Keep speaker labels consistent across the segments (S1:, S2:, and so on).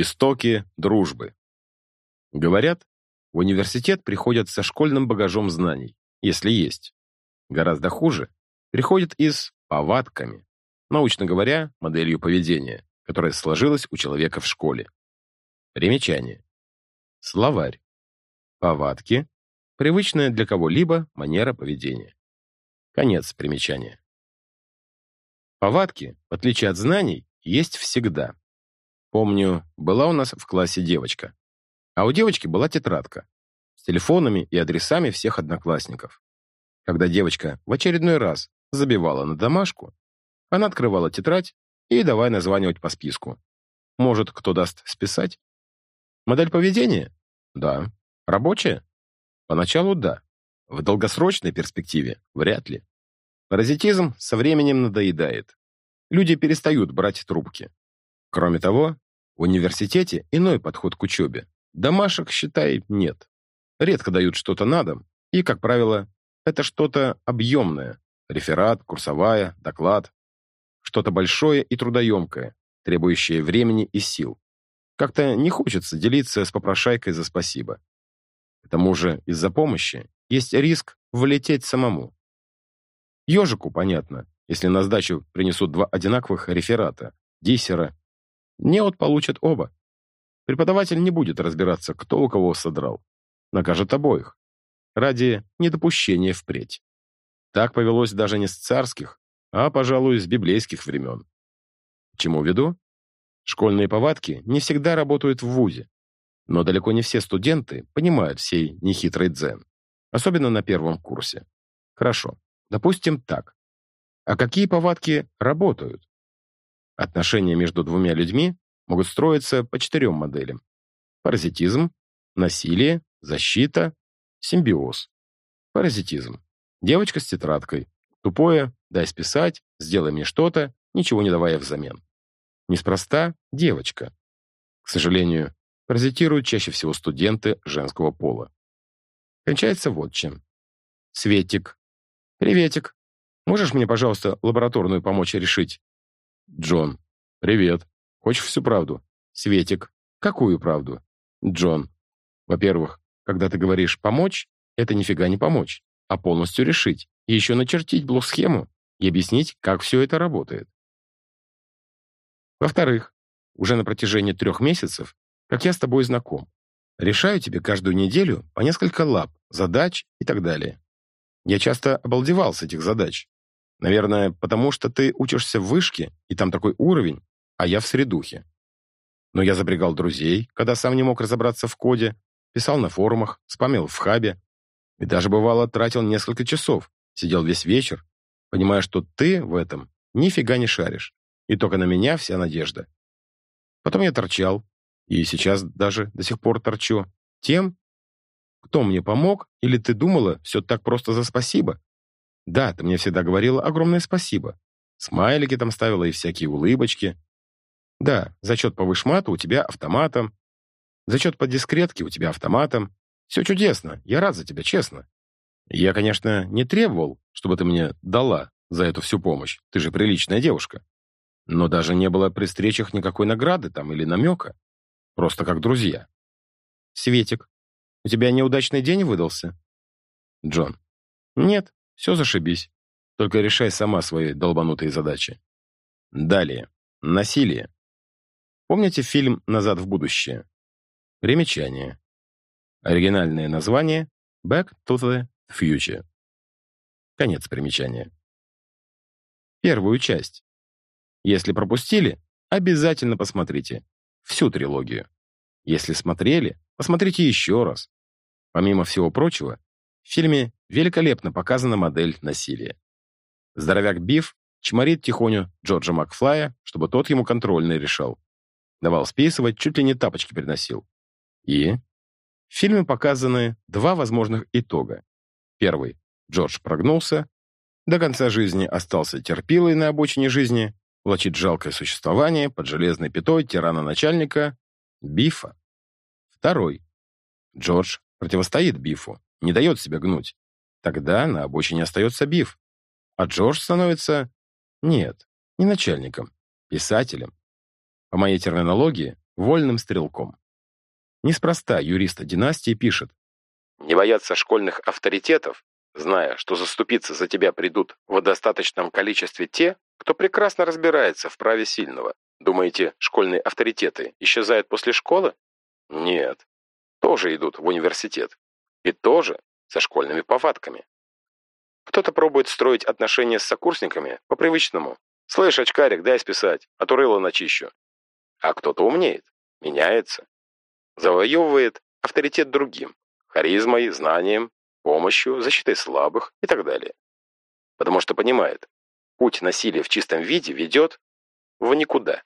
S1: Истоки дружбы. Говорят, в университет приходят со школьным багажом знаний, если есть. Гораздо хуже, приходят и с повадками, научно говоря, моделью поведения, которая сложилась у человека в школе. Примечание. Словарь. Повадки. Привычная для кого-либо манера поведения. Конец примечания. Повадки, в отличие от знаний, есть всегда. Помню, была у нас в классе девочка. А у девочки была тетрадка с телефонами и адресами всех одноклассников. Когда девочка в очередной раз забивала на домашку, она открывала тетрадь и давай названивать по списку. Может, кто даст списать? Модель поведения? Да. Рабочая? Поначалу да. В долгосрочной перспективе вряд ли. Паразитизм со временем надоедает. Люди перестают брать трубки. Кроме того, в университете иной подход к учебе. Домашек, считай, нет. Редко дают что-то на дом, и, как правило, это что-то объемное. Реферат, курсовая, доклад. Что-то большое и трудоемкое, требующее времени и сил. Как-то не хочется делиться с попрошайкой за спасибо. К тому же из-за помощи есть риск влететь самому. Ежику понятно, если на сдачу принесут два одинаковых реферата, диссера. Неот получат оба. Преподаватель не будет разбираться, кто у кого содрал. Накажет обоих. Ради недопущения впредь. Так повелось даже не с царских, а, пожалуй, с библейских времен. чему веду? Школьные повадки не всегда работают в ВУЗе, но далеко не все студенты понимают сей нехитрый дзен, особенно на первом курсе. Хорошо, допустим так. А какие повадки работают? Отношения между двумя людьми могут строиться по четырем моделям. Паразитизм, насилие, защита, симбиоз. Паразитизм. Девочка с тетрадкой. Тупое, дай списать, сделай мне что-то, ничего не давая взамен. Неспроста девочка. К сожалению, паразитируют чаще всего студенты женского пола. Кончается вот чем. Светик. Приветик. Можешь мне, пожалуйста, лабораторную помочь решить? Джон. Привет. Хочешь всю правду? Светик. Какую правду? Джон. Во-первых, когда ты говоришь «помочь», это нифига не помочь, а полностью решить, и еще начертить блок-схему и объяснить, как все это работает. Во-вторых, уже на протяжении трех месяцев, как я с тобой знаком, решаю тебе каждую неделю по несколько лап, задач и так далее. Я часто обалдевал с этих задач. Наверное, потому что ты учишься в вышке, и там такой уровень, а я в средухе. Но я запрягал друзей, когда сам не мог разобраться в коде, писал на форумах, спамил в хабе, и даже, бывало, тратил несколько часов, сидел весь вечер, понимая, что ты в этом нифига не шаришь. И только на меня вся надежда. Потом я торчал, и сейчас даже до сих пор торчу, тем, кто мне помог, или ты думала, все так просто за спасибо? Да, ты мне всегда говорила огромное спасибо. Смайлики там ставила и всякие улыбочки. Да, зачет по вышмату у тебя автоматом. Зачет по дискретке у тебя автоматом. Все чудесно, я рад за тебя, честно. Я, конечно, не требовал, чтобы ты мне дала за эту всю помощь. Ты же приличная девушка. Но даже не было при встречах никакой награды там или намека. Просто как друзья. Светик, у тебя неудачный день выдался? Джон. Нет, все зашибись. Только решай сама свои долбанутые задачи. Далее. Насилие. Помните фильм «Назад в будущее»? Примечание. Оригинальное название «Back to the Future». Конец примечания. Первую часть. Если пропустили, обязательно посмотрите. Всю трилогию. Если смотрели, посмотрите еще раз. Помимо всего прочего, в фильме великолепно показана модель насилия. Здоровяк Биф чморит тихоню Джорджа Макфлая, чтобы тот ему контрольный решал. Давал списывать, чуть ли не тапочки переносил. И в фильме показаны два возможных итога. Первый. Джордж прогнулся, до конца жизни остался терпилой на обочине жизни, влачит жалкое существование под железной пятой тирана-начальника Бифа. Второй. Джордж противостоит Бифу, не дает себя гнуть. Тогда на обочине остается Биф. А Джордж становится... Нет, не начальником, писателем. По моей терминологии, вольным стрелком. Неспроста юрист династии пишет «Не бояться школьных авторитетов, зная, что заступиться за тебя придут в достаточном количестве те, кто прекрасно разбирается в праве сильного. Думаете, школьные авторитеты исчезают после школы? Нет. Тоже идут в университет. И тоже со школьными повадками. Кто-то пробует строить отношения с сокурсниками по-привычному. «Слышь, очкарик, дай списать, а то рыло начищу». А кто-то умнеет, меняется. Завоевывает авторитет другим, харизмой, знанием, помощью, защитой слабых и так далее. Потому что понимает, путь насилия в чистом виде ведет в никуда.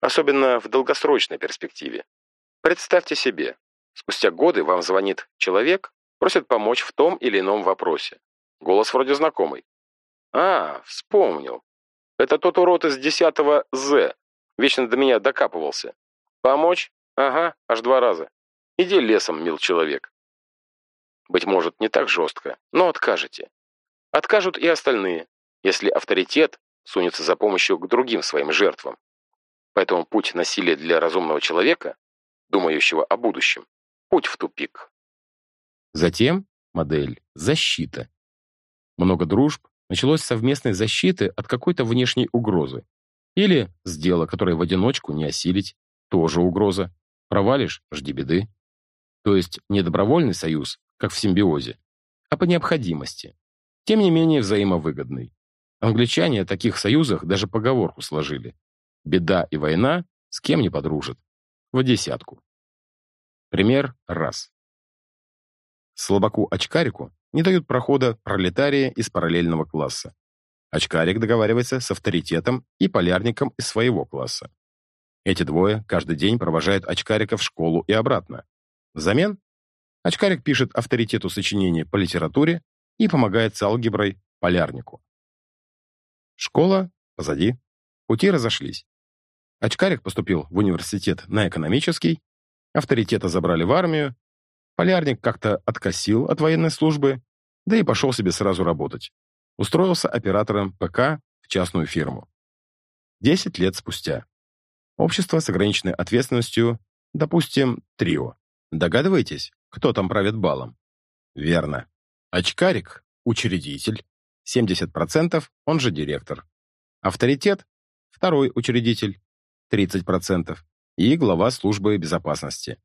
S1: Особенно в долгосрочной перспективе. Представьте себе, спустя годы вам звонит человек, просит помочь в том или ином вопросе. Голос вроде знакомый. А, вспомнил. Это тот урод из 10 З. Вечно до меня докапывался. Помочь? Ага, аж два раза. Иди лесом, мил человек. Быть может, не так жестко, но откажете. Откажут и остальные, если авторитет сунется за помощью к другим своим жертвам. Поэтому путь насилия для разумного человека, думающего о будущем, путь в тупик. Затем модель «защита», много дружб началось с совместной защиты от какой-то внешней угрозы. Или с дела, которое в одиночку не осилить, тоже угроза. Провалишь – жди беды. То есть не добровольный союз, как в симбиозе, а по необходимости. Тем не менее взаимовыгодный. Англичане о таких союзах даже поговорку сложили. Беда и война с кем не подружат. В десятку. Пример раз. Слабаку-очкарику не дают прохода пролетария из параллельного класса. Очкарик договаривается с авторитетом и полярником из своего класса. Эти двое каждый день провожают очкарика в школу и обратно. Взамен очкарик пишет авторитету сочинение по литературе и помогает с алгеброй полярнику. Школа позади. Пути разошлись. Очкарик поступил в университет на экономический, авторитета забрали в армию, Полярник как-то откосил от военной службы, да и пошел себе сразу работать. Устроился оператором ПК в частную фирму. Десять лет спустя. Общество с ограниченной ответственностью, допустим, трио. Догадываетесь, кто там правит балом? Верно. Очкарик – учредитель, 70% он же директор. Авторитет – второй учредитель, 30%, и глава службы безопасности,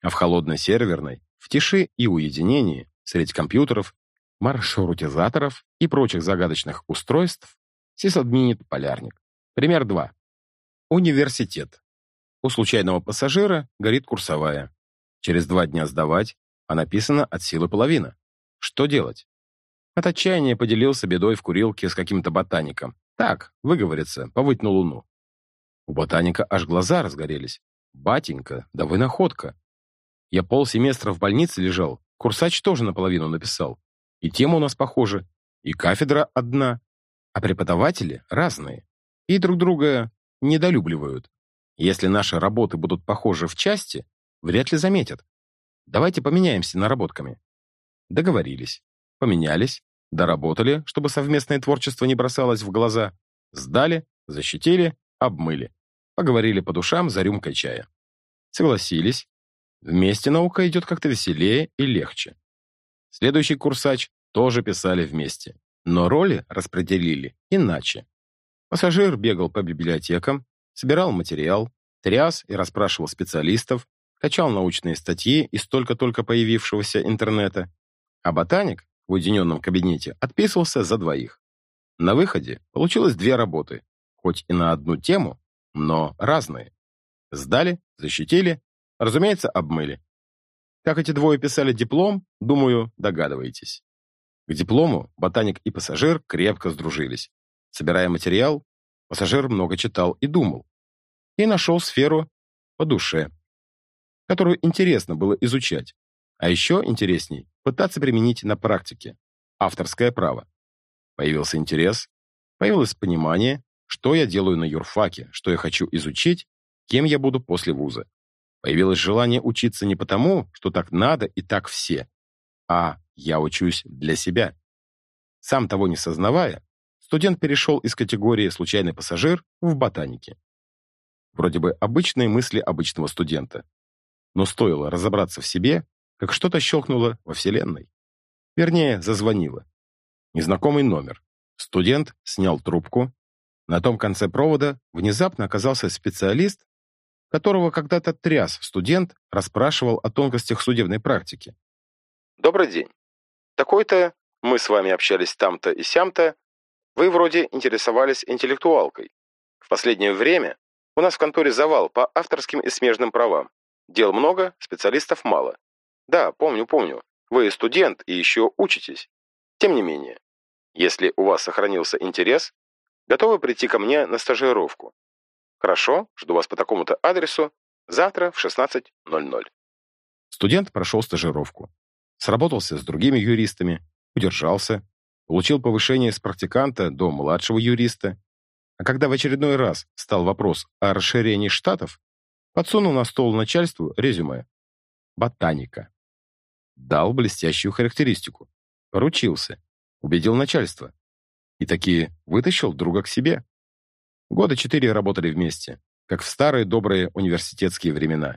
S1: а в холодной серверной, в тиши и уединении, среди компьютеров, маршрутизаторов и прочих загадочных устройств, сисадминит полярник. Пример 2. Университет. У случайного пассажира горит курсовая. Через два дня сдавать, а написано от силы половина. Что делать? От отчаяния поделился бедой в курилке с каким-то ботаником. Так, выговорится, повыть на луну. У ботаника аж глаза разгорелись. «Батенька, да вы находка! Я полсеместра в больнице лежал, курсач тоже наполовину написал. И тема у нас похожа, и кафедра одна, а преподаватели разные. И друг друга недолюбливают. Если наши работы будут похожи в части, вряд ли заметят. Давайте поменяемся наработками. Договорились. Поменялись, доработали, чтобы совместное творчество не бросалось в глаза. Сдали, защитили, обмыли. Поговорили по душам за рюмкой чая. Согласились, Вместе наука идет как-то веселее и легче. Следующий курсач тоже писали вместе, но роли распределили иначе. Пассажир бегал по библиотекам, собирал материал, тряс и расспрашивал специалистов, качал научные статьи из только-только появившегося интернета, а ботаник в уединенном кабинете отписывался за двоих. На выходе получилось две работы, хоть и на одну тему, но разные. Сдали, защитили Разумеется, обмыли. Как эти двое писали диплом, думаю, догадываетесь. К диплому ботаник и пассажир крепко сдружились. Собирая материал, пассажир много читал и думал. И нашел сферу по душе, которую интересно было изучать. А еще интересней пытаться применить на практике. Авторское право. Появился интерес, появилось понимание, что я делаю на юрфаке, что я хочу изучить, кем я буду после вуза. Появилось желание учиться не потому, что так надо и так все, а я учусь для себя. Сам того не сознавая, студент перешел из категории «случайный пассажир» в ботанике. Вроде бы обычные мысли обычного студента. Но стоило разобраться в себе, как что-то щелкнуло во Вселенной. Вернее, зазвонило. Незнакомый номер. Студент снял трубку. На том конце провода внезапно оказался специалист, которого когда-то тряс студент, расспрашивал о тонкостях судебной практики.
S2: «Добрый день. Такой-то, мы с вами общались там-то и сям-то, вы вроде интересовались интеллектуалкой. В последнее время у нас в конторе завал по авторским и смежным правам. Дел много, специалистов мало. Да, помню, помню. Вы студент и еще учитесь. Тем не менее, если у вас сохранился интерес, готовы прийти ко мне на стажировку. Хорошо, жду вас по такому-то адресу завтра в 16.00.
S1: Студент прошел стажировку. Сработался с другими юристами, удержался, получил повышение с практиканта до младшего юриста. А когда в очередной раз стал вопрос о расширении штатов, подсунул на стол начальству резюме. Ботаника. Дал блестящую характеристику. Поручился. Убедил начальство. И таки вытащил друга к себе. Года четыре работали вместе, как в старые добрые университетские времена.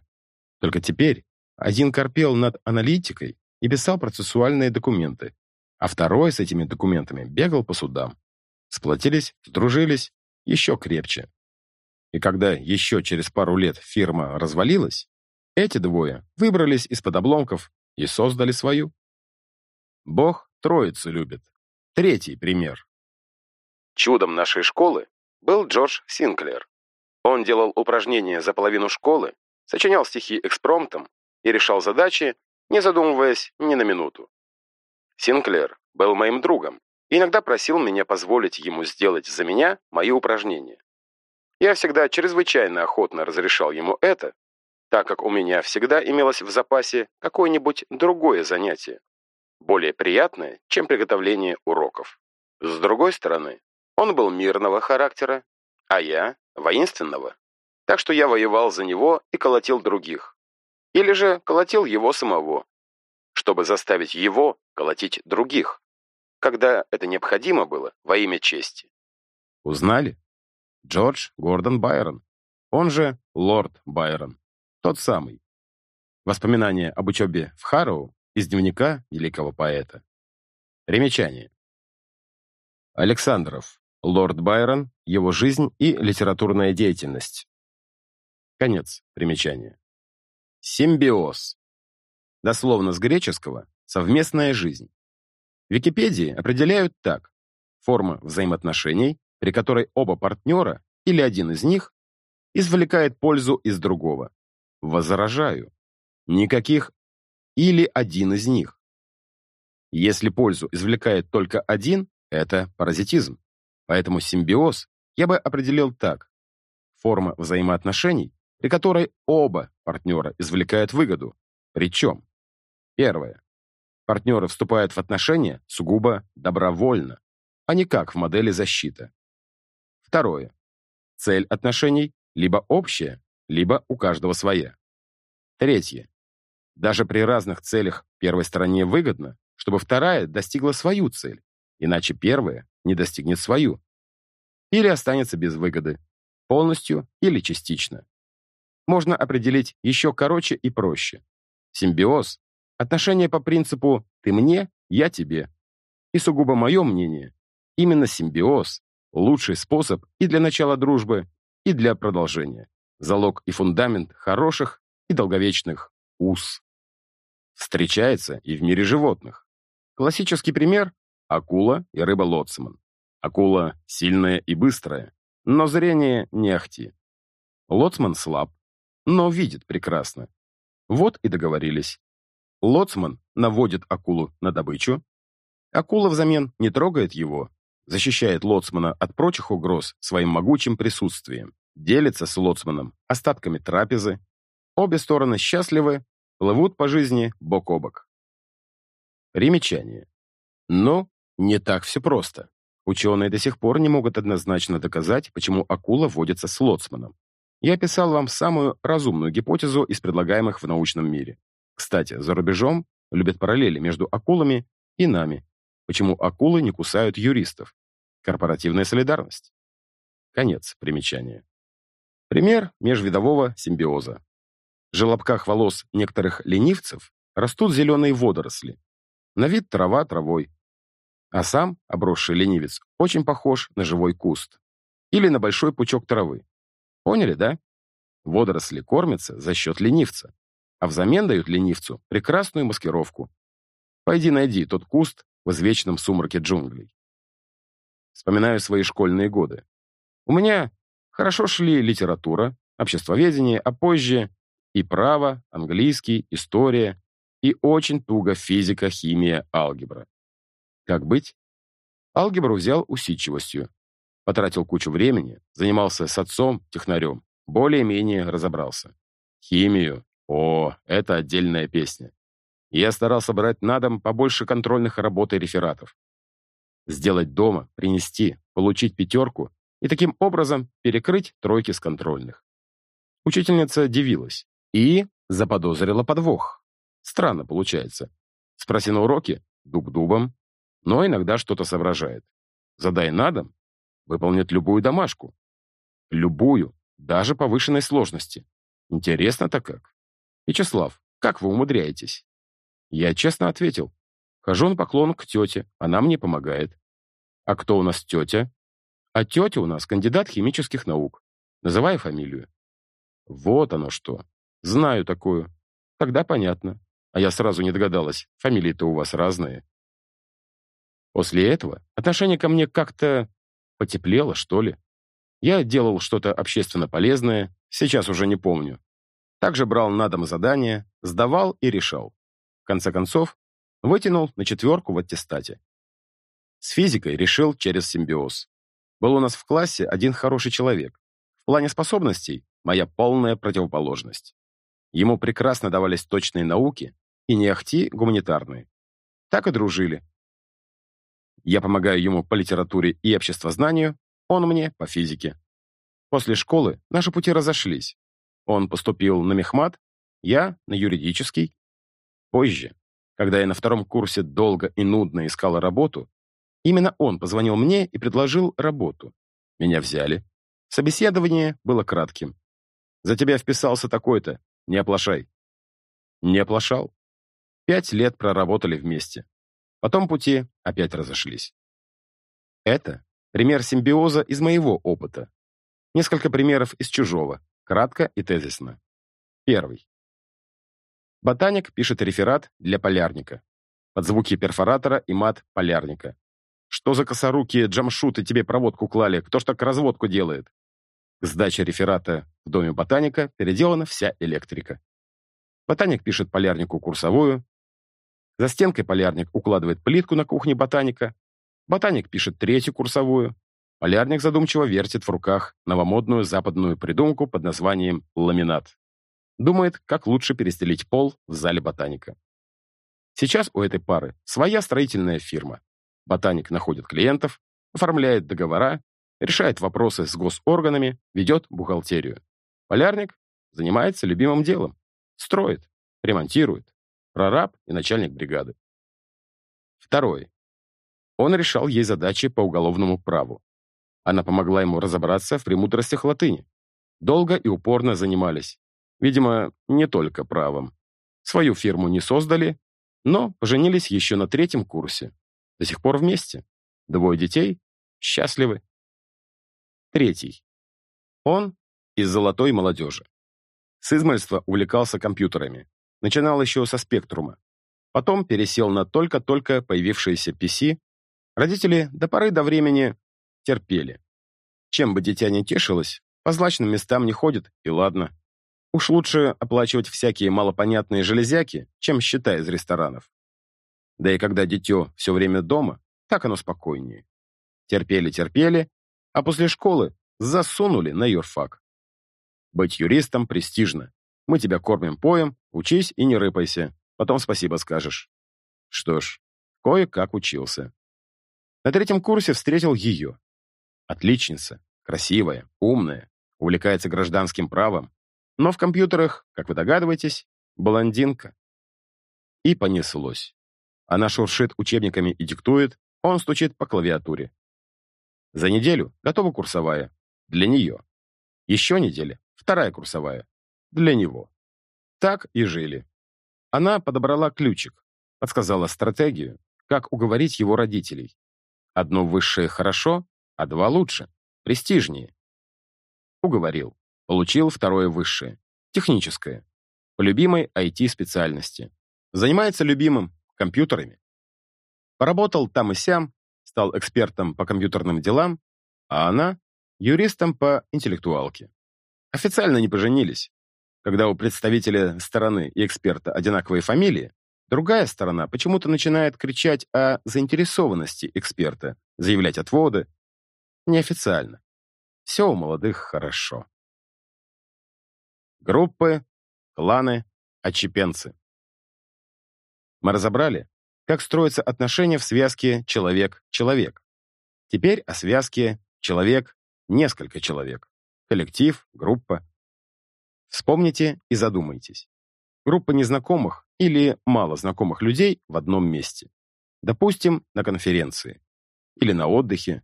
S1: Только теперь один корпел над аналитикой и писал процессуальные документы, а второй с этими документами бегал по судам. Сплотились, сдружились, еще крепче. И когда еще через пару лет фирма развалилась, эти двое выбрались из-под обломков и создали свою. Бог троицу любит. Третий пример.
S2: Чудом нашей школы был Джордж Синклер. Он делал упражнения за половину школы, сочинял стихи экспромтом и решал задачи, не задумываясь ни на минуту. Синклер был моим другом и иногда просил меня позволить ему сделать за меня мои упражнения. Я всегда чрезвычайно охотно разрешал ему это, так как у меня всегда имелось в запасе какое-нибудь другое занятие, более приятное, чем приготовление уроков. С другой стороны, он был мирного характера, а я — воинственного. Так что я воевал за него и колотил других. Или же колотил его самого, чтобы заставить его колотить других, когда это необходимо было во имя чести.
S1: Узнали? Джордж Гордон Байрон, он же Лорд Байрон. Тот самый. Воспоминания об учебе в Харроу из дневника великого поэта. Примечание. Александров. Лорд Байрон. Его жизнь и литературная деятельность. Конец примечания. Симбиоз. Дословно с греческого «совместная жизнь». Википедии определяют так. Форма взаимоотношений, при которой оба партнера или один из них извлекает пользу из другого. Возражаю. Никаких или один из них. Если пользу извлекает только один, это паразитизм. Поэтому симбиоз я бы определил так. Форма взаимоотношений, при которой оба партнера извлекают выгоду. Причем, первое. Партнеры вступают в отношения сугубо добровольно, а не как в модели защита. Второе. Цель отношений либо общая, либо у каждого своя. Третье. Даже при разных целях первой стороне выгодно, чтобы вторая достигла свою цель, иначе первая не достигнет свою. Или останется без выгоды, полностью или частично. Можно определить еще короче и проще. Симбиоз – отношения по принципу «ты мне, я тебе». И сугубо мое мнение, именно симбиоз – лучший способ и для начала дружбы, и для продолжения залог и фундамент хороших и долговечных уз. Встречается и в мире животных. Классический пример – акула и рыба-лоцман. Акула сильная и быстрая, но зрение не ахти. Лоцман слаб, но видит прекрасно. Вот и договорились. Лоцман наводит акулу на добычу. Акула взамен не трогает его, защищает лоцмана от прочих угроз своим могучим присутствием делится с лоцманом остатками трапезы. Обе стороны счастливы, плывут по жизни бок о бок. Примечание. Но не так все просто. Ученые до сих пор не могут однозначно доказать, почему акула водится с лоцманом. Я описал вам самую разумную гипотезу из предлагаемых в научном мире. Кстати, за рубежом любят параллели между акулами и нами. Почему акулы не кусают юристов? Корпоративная солидарность. Конец примечания. Пример межвидового симбиоза. В желобках волос некоторых ленивцев растут зеленые водоросли. На вид трава травой. А сам, обросший ленивец, очень похож на живой куст. Или на большой пучок травы. Поняли, да? Водоросли кормятся за счет ленивца, а взамен дают ленивцу прекрасную маскировку. Пойди найди тот куст в извечном сумраке джунглей. Вспоминаю свои школьные годы. У меня хорошо шли литература, обществоведение, а позже и право, английский, история и очень туго физика, химия, алгебра. Как быть? Алгебру взял усидчивостью. Потратил кучу времени, занимался с отцом, технарем, более-менее разобрался. Химию. О, это отдельная песня. Я старался брать на дом побольше контрольных работ и рефератов. Сделать дома, принести, получить пятерку и таким образом перекрыть тройки с контрольных. Учительница дивилась и заподозрила подвох. Странно получается. Спроси на уроке — дуб дубом, но иногда что-то соображает. Задай на дом — выполнит любую домашку. Любую, даже повышенной сложности. Интересно-то как. Вячеслав, как вы умудряетесь? Я честно ответил. Хожу на поклон к тете, она мне помогает. А кто у нас тетя? А тетя у нас кандидат химических наук. Называй фамилию. Вот оно что. Знаю такую. Тогда понятно. А я сразу не догадалась. Фамилии-то у вас разные. После этого отношение ко мне как-то потеплело, что ли. Я делал что-то общественно полезное, сейчас уже не помню. Также брал на дом задания, сдавал и решал. В конце концов, вытянул на четверку в аттестате. С физикой решил через симбиоз. Был у нас в классе один хороший человек. В плане способностей моя полная противоположность. Ему прекрасно давались точные науки и не ахти гуманитарные. Так и дружили. Я помогаю ему по литературе и обществознанию, он мне по физике. После школы наши пути разошлись. Он поступил на мехмат, я на юридический. Позже, когда я на втором курсе долго и нудно искал работу, именно он позвонил мне и предложил работу. Меня взяли. Собеседование было кратким. «За тебя вписался такой-то. Не оплошай». Не оплошал. Пять лет проработали вместе. Потом пути опять разошлись. Это Пример симбиоза из моего опыта. Несколько примеров из чужого, кратко и тезисно. Первый. Ботаник пишет реферат для полярника. Под звуки перфоратора и мат полярника. Что за косорукие джамшуты тебе проводку клали? Кто ж так разводку делает? К сдаче реферата в доме ботаника переделана вся электрика. Ботаник пишет полярнику курсовую. За стенкой полярник укладывает плитку на кухне ботаника, Ботаник пишет третью курсовую. Полярник задумчиво вертит в руках новомодную западную придумку под названием ламинат. Думает, как лучше перестелить пол в зале ботаника. Сейчас у этой пары своя строительная фирма. Ботаник находит клиентов, оформляет договора, решает вопросы с госорганами, ведет бухгалтерию. Полярник занимается любимым делом. Строит, ремонтирует. Прораб и начальник бригады. Второе. Он решал ей задачи по уголовному праву. Она помогла ему разобраться в премудростях латыни. Долго и упорно занимались. Видимо, не только правом. Свою фирму не создали, но поженились еще на третьем курсе. До сих пор вместе. Двое детей. Счастливы. Третий. Он из золотой молодежи. С измальства увлекался компьютерами. Начинал еще со спектрума. Потом пересел на только-только появившиеся PC Родители до поры до времени терпели. Чем бы дитя не тешилось, по злачным местам не ходит, и ладно. Уж лучше оплачивать всякие малопонятные железяки, чем счета из ресторанов. Да и когда дитё все время дома, так оно спокойнее. Терпели-терпели, а после школы засунули на юрфак. Быть юристом престижно. Мы тебя кормим-поем, учись и не рыпайся, потом спасибо скажешь. Что ж, кое-как учился. На третьем курсе встретил ее. Отличница, красивая, умная, увлекается гражданским правом, но в компьютерах, как вы догадываетесь, блондинка. И понеслось. Она шуршит учебниками и диктует, он стучит по клавиатуре. За неделю готова курсовая. Для нее. Еще неделя, вторая курсовая. Для него. Так и жили. Она подобрала ключик, подсказала стратегию, как уговорить его родителей. Одно высшее хорошо, а два лучше, престижнее. Уговорил. Получил второе высшее, техническое, по любимой IT-специальности. Занимается любимым компьютерами. Поработал там и сям, стал экспертом по компьютерным делам, а она — юристом по интеллектуалке. Официально не поженились. Когда у представителя стороны и эксперта одинаковые фамилии, другая сторона почему-то начинает кричать о заинтересованности эксперта, заявлять отводы. Неофициально. Все у молодых хорошо. Группы, кланы, отчепенцы. Мы разобрали, как строятся отношения в связке человек-человек. Теперь о связке человек-несколько человек. Коллектив, группа. Вспомните и задумайтесь. Группа незнакомых или мало знакомых людей в одном месте. Допустим, на конференции. Или на отдыхе.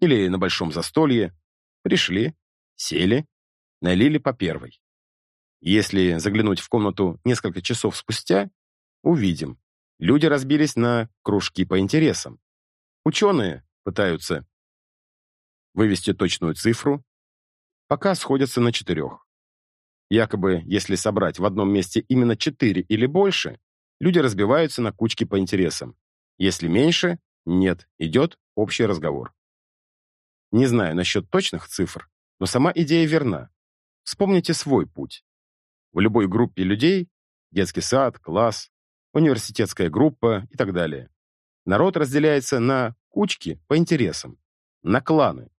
S1: Или на большом застолье. Пришли, сели, налили по первой. Если заглянуть в комнату несколько часов спустя, увидим, Люди разбились на кружки по интересам. Ученые пытаются вывести точную цифру, пока сходятся на четырех. Якобы, если собрать в одном месте именно четыре или больше, люди разбиваются на кучки по интересам. Если меньше, нет, идет общий разговор. Не знаю насчет точных цифр, но сама идея верна. Вспомните свой путь. В любой группе людей, детский сад, класс, университетская группа и так далее. Народ разделяется на кучки по интересам, на кланы,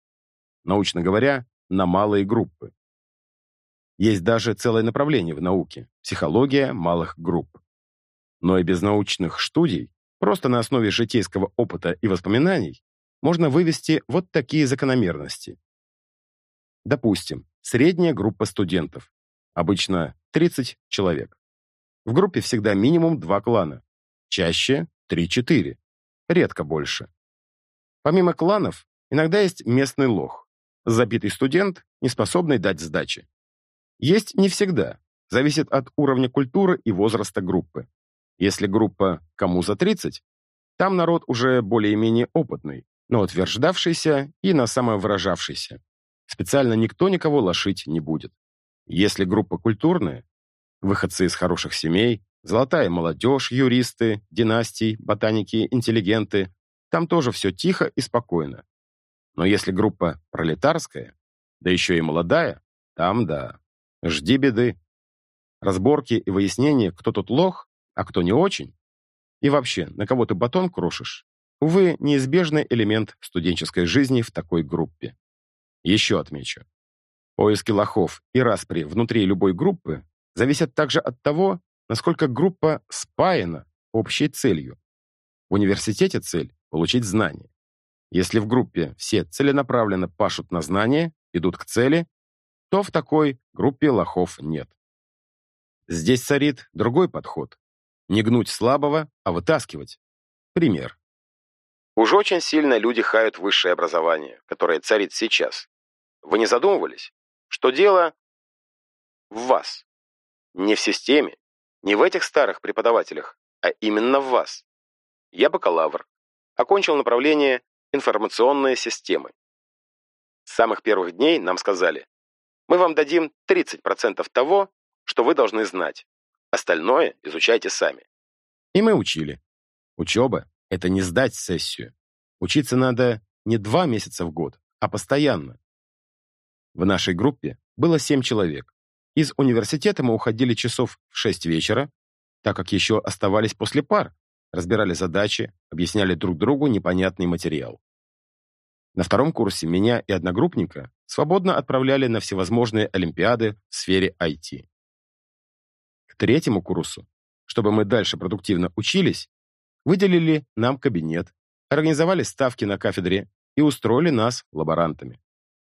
S1: научно говоря, на малые группы. Есть даже целое направление в науке – психология малых групп. Но и без научных студий, просто на основе житейского опыта и воспоминаний, можно вывести вот такие закономерности. Допустим, средняя группа студентов, обычно 30 человек. В группе всегда минимум два клана. Чаще 3-4. Редко больше. Помимо кланов, иногда есть местный лох. Забитый студент, не способный дать сдачи. Есть не всегда. Зависит от уровня культуры и возраста группы. Если группа кому за 30, там народ уже более-менее опытный, но утверждавшийся и на самовыражавшийся. Специально никто никого лошить не будет. Если группа культурная, Выходцы из хороших семей, золотая молодежь, юристы, династии, ботаники, интеллигенты. Там тоже все тихо и спокойно. Но если группа пролетарская, да еще и молодая, там да, жди беды. Разборки и выяснения, кто тут лох, а кто не очень. И вообще, на кого ты батон крошишь, увы, неизбежный элемент студенческой жизни в такой группе. Еще отмечу. Поиски лохов и распри внутри любой группы зависят также от того, насколько группа спаяна общей целью. В университете цель – получить знания. Если в группе все целенаправленно пашут на знания, идут к цели, то в такой группе лохов нет. Здесь царит другой подход. Не гнуть слабого, а вытаскивать. Пример.
S2: Уж очень сильно люди хают высшее образование, которое царит сейчас. Вы не задумывались, что дело в вас? Не в системе, не в этих старых преподавателях, а именно в вас. Я бакалавр. Окончил направление информационные системы. С самых первых дней нам сказали, мы вам дадим 30% того, что вы должны знать. Остальное изучайте сами.
S1: И мы учили. Учеба — это не сдать сессию. Учиться надо не два месяца в год, а постоянно. В нашей группе было семь человек. Из университета мы уходили часов в шесть вечера, так как еще оставались после пар, разбирали задачи, объясняли друг другу непонятный материал. На втором курсе меня и одногруппника свободно отправляли на всевозможные олимпиады в сфере IT. К третьему курсу, чтобы мы дальше продуктивно учились, выделили нам кабинет, организовали ставки на кафедре и устроили нас лаборантами.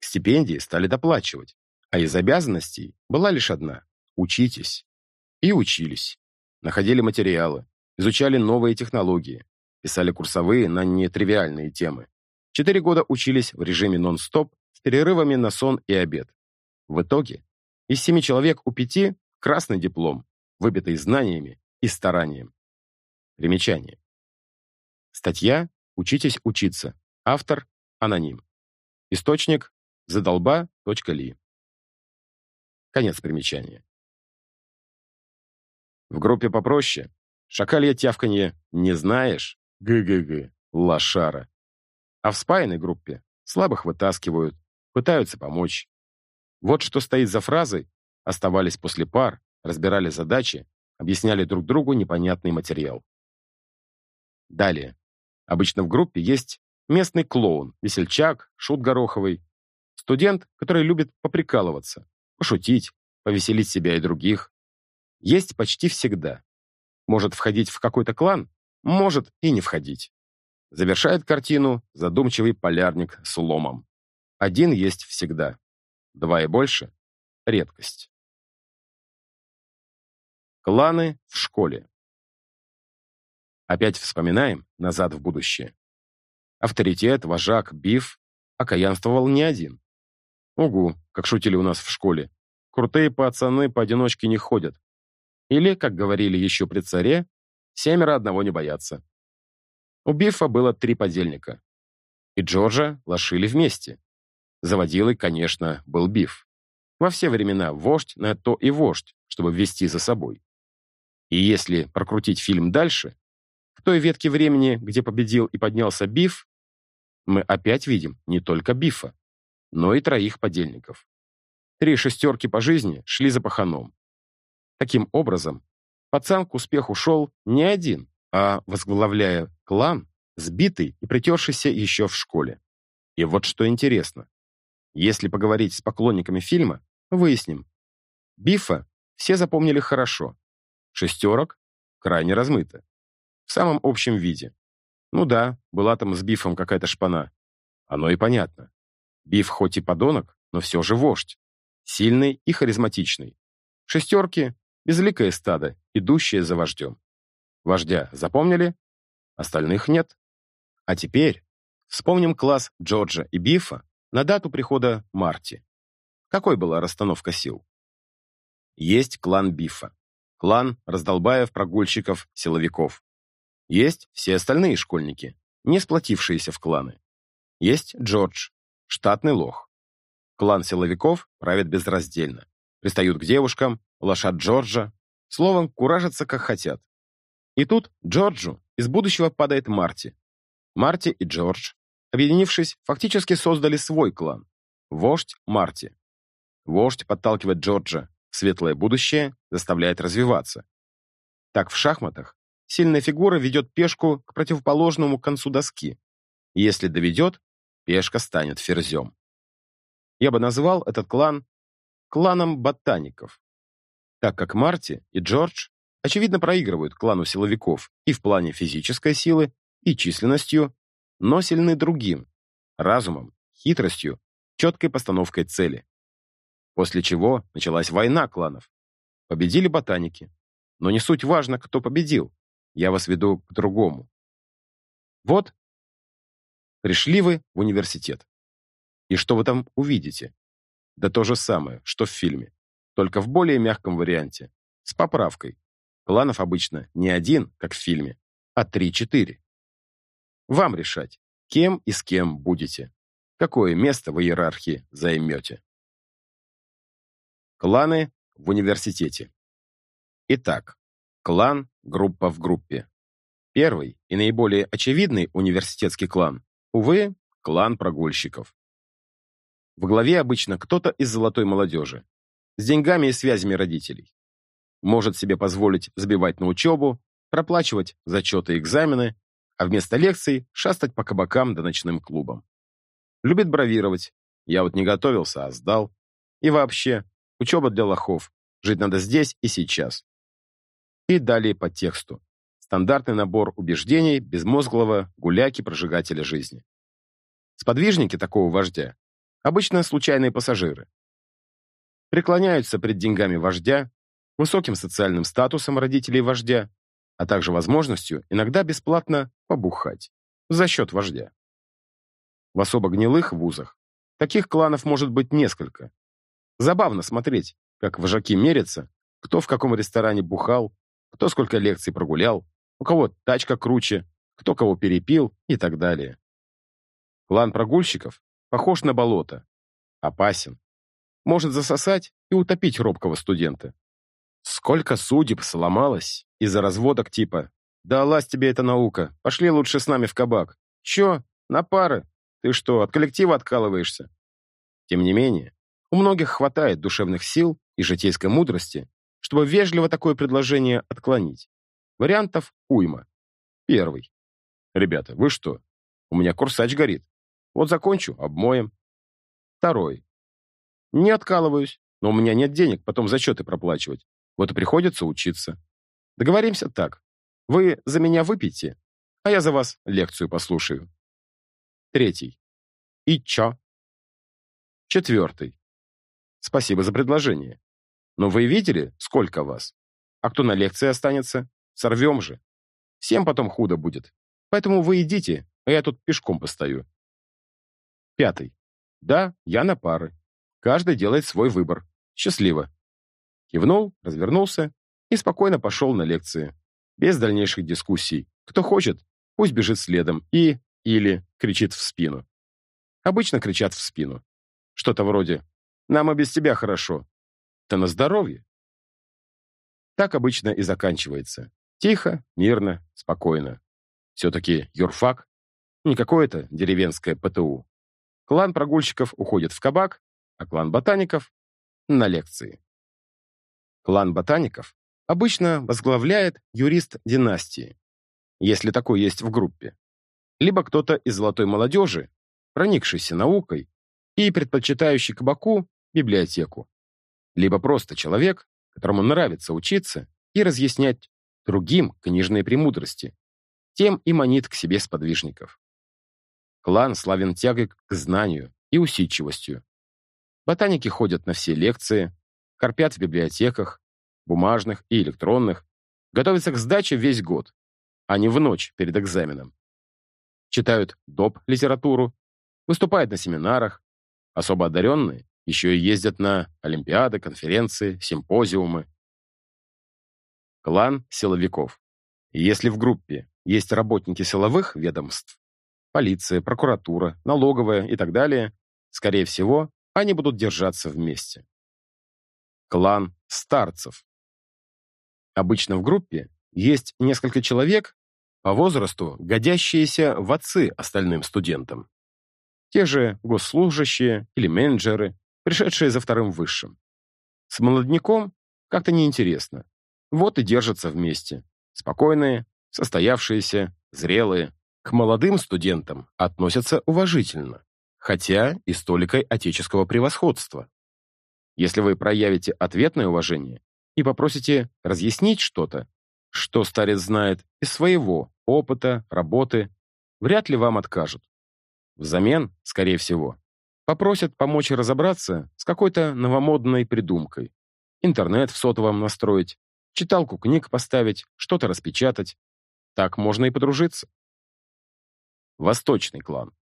S1: Стипендии стали доплачивать, а из обязанностей была лишь одна – учитесь. И учились. Находили материалы, изучали новые технологии, писали курсовые на нетривиальные темы. Четыре года учились в режиме нон-стоп с перерывами на сон и обед. В итоге из семи человек у пяти красный диплом, выбитый знаниями и старанием. Примечание. Статья «Учитесь учиться». Автор – аноним. Источник – задолба.ли. Конец примечания. В группе попроще шакалье тявканье «не знаешь» г-г-г, лошара. А в спаянной группе слабых вытаскивают, пытаются помочь. Вот что стоит за фразой «оставались после пар», разбирали задачи, объясняли друг другу непонятный материал. Далее. Обычно в группе есть местный клоун, весельчак, шут гороховый, студент, который любит поприкалываться, пошутить, повеселить себя и других. Есть почти всегда. Может входить в какой-то клан, может и не входить. Завершает картину задумчивый полярник с ломом. Один есть всегда. Два и больше — редкость. Кланы в школе. Опять вспоминаем назад в будущее. Авторитет, вожак, биф окаянствовал не один. Угу, как шутили у нас в школе. Крутые пацаны поодиночке не ходят. Или, как говорили еще при царе, семеро одного не боятся. У Бифа было три подельника. И Джорджа лошили вместе. Заводилой, конечно, был Биф. Во все времена вождь на то и вождь, чтобы ввести за собой. И если прокрутить фильм дальше, в той ветке времени, где победил и поднялся Биф, мы опять видим не только Бифа, но и троих подельников. Три шестерки по жизни шли за паханом. Таким образом, пацан к успеху шел не один, а возглавляя клан, сбитый и притершийся еще в школе. И вот что интересно. Если поговорить с поклонниками фильма, выясним. Бифа все запомнили хорошо. Шестерок крайне размыто. В самом общем виде. Ну да, была там с Бифом какая-то шпана. Оно и понятно. Биф хоть и подонок, но все же вождь. Сильный и харизматичный. Шестерки — безликое стадо, идущее за вождем. Вождя запомнили? Остальных нет. А теперь вспомним класс Джорджа и Бифа на дату прихода Марти. Какой была расстановка сил? Есть клан Бифа. Клан раздолбаев, прогульщиков, силовиков. Есть все остальные школьники, не сплотившиеся в кланы. Есть Джордж, штатный лох. Клан силовиков правит безраздельно. Пристают к девушкам, лошад Джорджа. Словом, куражатся как хотят. И тут Джорджу из будущего падает Марти. Марти и Джордж, объединившись, фактически создали свой клан. Вождь Марти. Вождь подталкивает Джорджа в светлое будущее, заставляет развиваться. Так в шахматах сильная фигура ведет пешку к противоположному концу доски. И если доведет, пешка станет ферзем. Я бы назвал этот клан кланом ботаников, так как Марти и Джордж очевидно проигрывают клану силовиков и в плане физической силы, и численностью, но сильны другим – разумом, хитростью, четкой постановкой цели. После чего началась война кланов. Победили ботаники. Но не суть важно, кто победил. Я вас веду к другому. Вот, пришли вы в университет. И что вы там увидите? Да то же самое, что в фильме. Только в более мягком варианте. С поправкой. Кланов обычно не один, как в фильме, а три-четыре. Вам решать, кем и с кем будете. Какое место в иерархии займете. Кланы в университете. Итак, клан – группа в группе. Первый и наиболее очевидный университетский клан, увы, клан прогульщиков. В главе обычно кто-то из золотой молодежи, с деньгами и связями родителей. Может себе позволить забивать на учебу, проплачивать зачеты и экзамены, а вместо лекций шастать по кабакам да ночным клубам. Любит бравировать. Я вот не готовился, а сдал. И вообще, Учеба для лохов. Жить надо здесь и сейчас. И далее по тексту. Стандартный набор убеждений безмозглого гуляки-прожигателя жизни. Сподвижники такого вождя обычно случайные пассажиры. Преклоняются пред деньгами вождя, высоким социальным статусом родителей вождя, а также возможностью иногда бесплатно побухать за счет вождя. В особо гнилых вузах таких кланов может быть несколько, Забавно смотреть, как вожаки мерятся, кто в каком ресторане бухал, кто сколько лекций прогулял, у кого тачка круче, кто кого перепил и так далее. Клан прогульщиков похож на болото. Опасен. Может засосать и утопить робкого студента. Сколько судеб сломалось из-за разводок типа «Да лазь тебе эта наука, пошли лучше с нами в кабак». «Чё? На пары? Ты что, от коллектива откалываешься?» Тем не менее, у многих хватает душевных сил и житейской мудрости, чтобы вежливо такое предложение отклонить. Вариантов уйма. Первый. Ребята, вы что? У меня курсач горит. Вот закончу, обмоем. Второй. Не откалываюсь, но у меня нет денег потом зачеты проплачивать. Вот и приходится учиться. Договоримся так. Вы за меня выпьете, а я за вас лекцию послушаю. Третий. И чё? Четвертый. Спасибо за предложение. Но вы видели, сколько вас? А кто на лекции останется? Сорвем же. Всем потом худо будет. Поэтому вы идите, а я тут пешком постою. Пятый. Да, я на пары. Каждый делает свой выбор. Счастливо. Кивнул, развернулся и спокойно пошел на лекции. Без дальнейших дискуссий. Кто хочет, пусть бежит следом и или кричит в спину. Обычно кричат в спину. Что-то вроде «Нам и без тебя хорошо». Да на здоровье. Так обычно и заканчивается. Тихо, мирно, спокойно. Все-таки юрфак, не какое-то деревенское ПТУ. Клан прогульщиков уходит в кабак, а клан ботаников — на лекции. Клан ботаников обычно возглавляет юрист династии, если такой есть в группе. Либо кто-то из золотой молодежи, проникшийся наукой и предпочитающий кабаку библиотеку. Либо просто человек, которому нравится учиться и разъяснять другим книжные премудрости, тем и манит к себе сподвижников. Клан славен тягой к знанию и усидчивостью. Ботаники ходят на все лекции, корпят в библиотеках, бумажных и электронных, готовятся к сдаче весь год, а не в ночь перед экзаменом. Читают доп. литературу, выступают на семинарах, особо одаренные еще и ездят на олимпиады, конференции, симпозиумы. Клан силовиков. Если в группе есть работники силовых ведомств, полиция, прокуратура, налоговая и так далее, скорее всего, они будут держаться вместе. Клан старцев. Обычно в группе есть несколько человек, по возрасту годящиеся в отцы остальным студентам. Те же госслужащие или менеджеры, пришедшие за вторым высшим. С молодняком как-то неинтересно. Вот и держатся вместе. Спокойные, состоявшиеся, зрелые. К молодым студентам относятся уважительно, хотя и с толикой отеческого превосходства. Если вы проявите ответное уважение и попросите разъяснить что-то, что старец знает из своего опыта, работы, вряд ли вам откажут. Взамен, скорее всего, попросят помочь разобраться с какой-то новомодной придумкой. Интернет в сотовом настроить, читалку книг поставить, что-то распечатать. Так можно и подружиться. Восточный клан.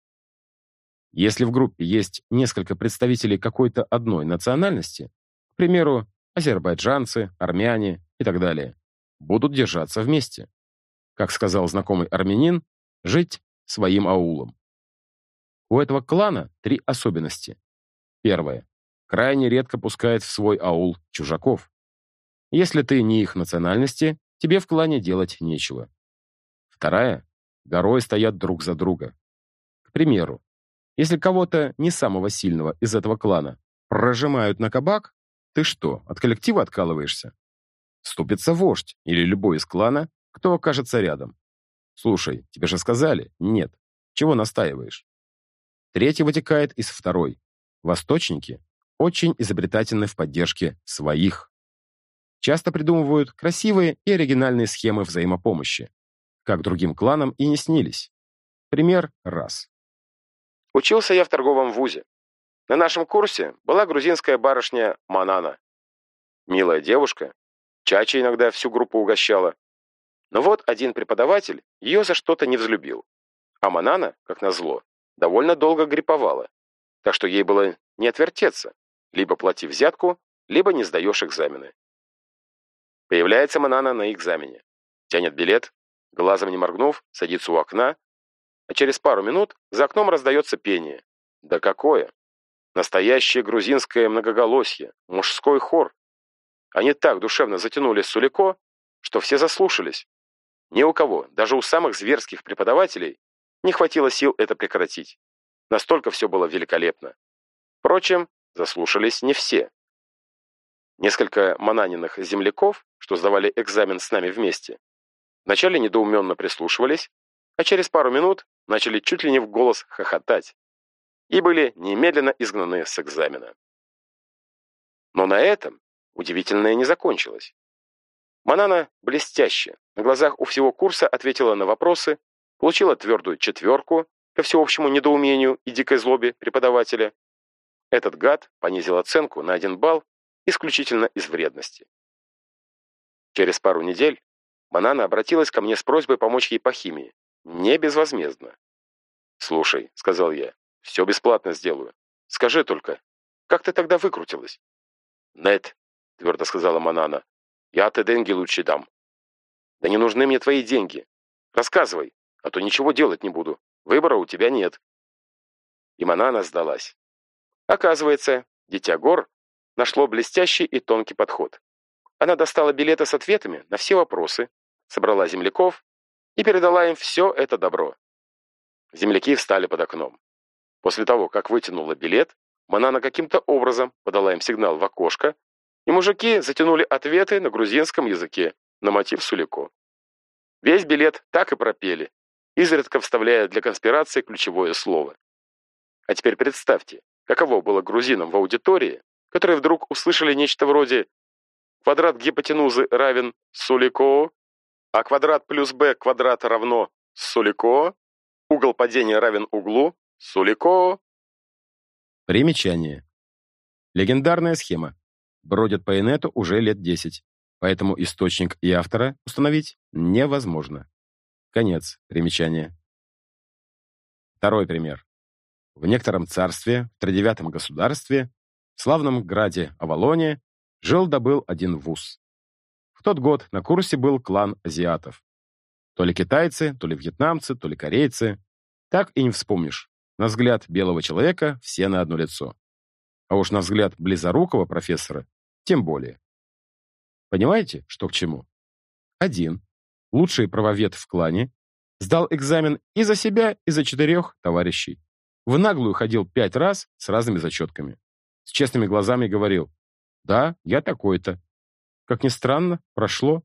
S1: Если в группе есть несколько представителей какой-то одной национальности, к примеру, азербайджанцы, армяне и так далее, будут держаться вместе. Как сказал знакомый армянин, жить своим аулом. У этого клана три особенности. Первое. Крайне редко пускает в свой аул чужаков. Если ты не их национальности, тебе в клане делать нечего. Вторая. Горой стоят друг за друга. К примеру, если кого-то не самого сильного из этого клана прожимают на кабак, ты что, от коллектива откалываешься? Ступится вождь или любой из клана, кто окажется рядом. Слушай, тебе же сказали, нет. Чего настаиваешь? Третий вытекает из второй. Восточники очень изобретательны в поддержке своих часто придумывают красивые и оригинальные схемы взаимопомощи, как другим кланам и не снились. Пример раз.
S2: Учился я в торговом вузе. На нашем курсе была грузинская барышня Манана. Милая девушка, чача иногда всю группу угощала. Но вот один преподаватель ее за что-то не взлюбил. А Манана, как назло, довольно долго гриповала, так что ей было не отвертеться. Либо плати взятку, либо не сдаешь экзамены. Появляется Манана на экзамене. Тянет билет, глазом не моргнув, садится у окна, а через пару минут за окном раздается пение. Да какое! Настоящее грузинское многоголосье, мужской хор. Они так душевно затянули Сулико, что все заслушались. Ни у кого, даже у самых зверских преподавателей, не хватило сил это прекратить. Настолько все было великолепно. Впрочем, заслушались не все. Несколько мананиных земляков, что сдавали экзамен с нами вместе, вначале недоуменно прислушивались, а через пару минут начали чуть ли не в голос хохотать и были немедленно изгнаны с экзамена. Но на этом удивительное не закончилось. Манана блестяще, на глазах у всего курса ответила на вопросы, получила твердую четверку ко всеобщему недоумению и дикой злобе преподавателя. Этот гад понизил оценку на один балл исключительно из вредности. Через пару недель Манана обратилась ко мне с просьбой помочь ей по химии, не безвозмездно. «Слушай», — сказал я, — «все бесплатно сделаю. Скажи только, как ты тогда выкрутилась?» «Нет», — твердо сказала Манана, я ты деньги лучше дам. Да не нужны мне твои деньги. Рассказывай, а то ничего делать не буду. Выбора у тебя нет. И Манана сдалась. Оказывается, дитя гор нашло блестящий и тонкий подход. Она достала билеты с ответами на все вопросы, собрала земляков и передала им все это добро. Земляки встали под окном. После того, как вытянула билет, Манана каким-то образом подала им сигнал в окошко, и мужики затянули ответы на грузинском языке на мотив Сулико. Весь билет так и пропели, изредка вставляя для конспирации ключевое слово. А теперь представьте, каково было грузинам в аудитории, которые вдруг услышали нечто вроде «квадрат гипотенузы равен Сулико», а квадрат плюс b квадрат равно Сулико, угол падения равен углу Сулико.
S1: Примечание. Легендарная схема бродят по инету уже лет 10, поэтому источник и автора установить невозможно. Конец примечания. Второй пример. В некотором царстве, в тридевятом государстве, в славном граде Авалоне, жил-добыл один вуз. В тот год на курсе был клан азиатов. То ли китайцы, то ли вьетнамцы, то ли корейцы. Так и не вспомнишь. На взгляд белого человека все на одно лицо. А уж на взгляд близорукого профессора тем более. Понимаете, что к чему? Один, лучший правовед в клане, сдал экзамен и за себя, и за четырех товарищей. В наглую ходил пять раз с разными зачетками. С честными глазами говорил, да, я такой-то. Как ни странно, прошло.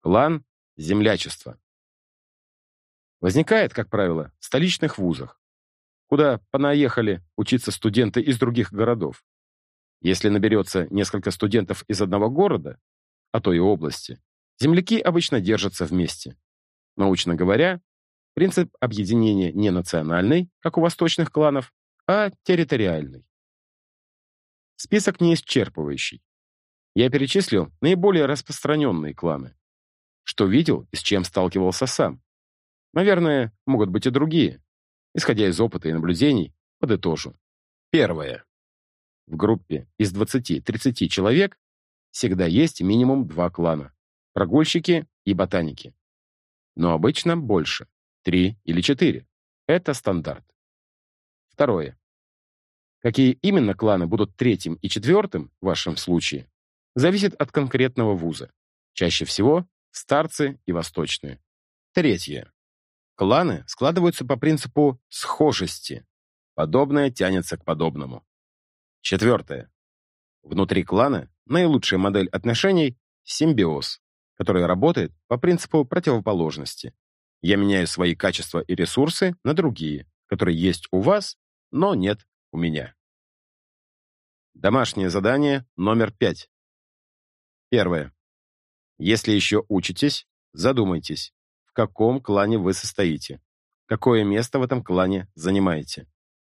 S1: Клан – землячество. Возникает, как правило, в столичных вузах, куда понаехали учиться студенты из других городов. Если наберется несколько студентов из одного города, а то и области, земляки обычно держатся вместе. Научно говоря, принцип объединения не национальный, как у восточных кланов, а территориальный. Список не исчерпывающий. Я перечислил наиболее распространенные кланы. Что видел и с чем сталкивался сам. Наверное, могут быть и другие. Исходя из опыта и наблюдений, подытожу. Первое. В группе из 20-30 человек всегда есть минимум два клана – прогульщики и ботаники. Но обычно больше – три или четыре. Это стандарт. Второе. Какие именно кланы будут третьим и четвертым в вашем случае, зависит от конкретного вуза. Чаще всего старцы и восточные. Третье. Кланы складываются по принципу схожести. Подобное тянется к подобному. Четвертое. Внутри клана наилучшая модель отношений – симбиоз, который работает по принципу противоположности. Я меняю свои качества и ресурсы на другие, которые есть у вас, но нет у меня. Домашнее задание номер пять. Первое. Если еще учитесь, задумайтесь, каком клане вы состоите, какое место в этом клане занимаете,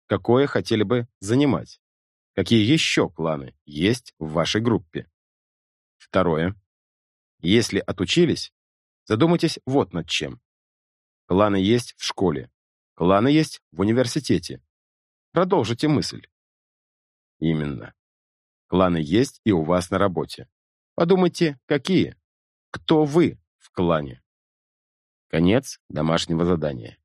S1: какое хотели бы занимать. Какие еще кланы есть в вашей группе? Второе. Если отучились, задумайтесь вот над чем. Кланы есть в школе. Кланы есть в университете. Продолжите мысль. Именно. Кланы есть и у вас на работе. Подумайте, какие? Кто вы в клане? Конец домашнего задания.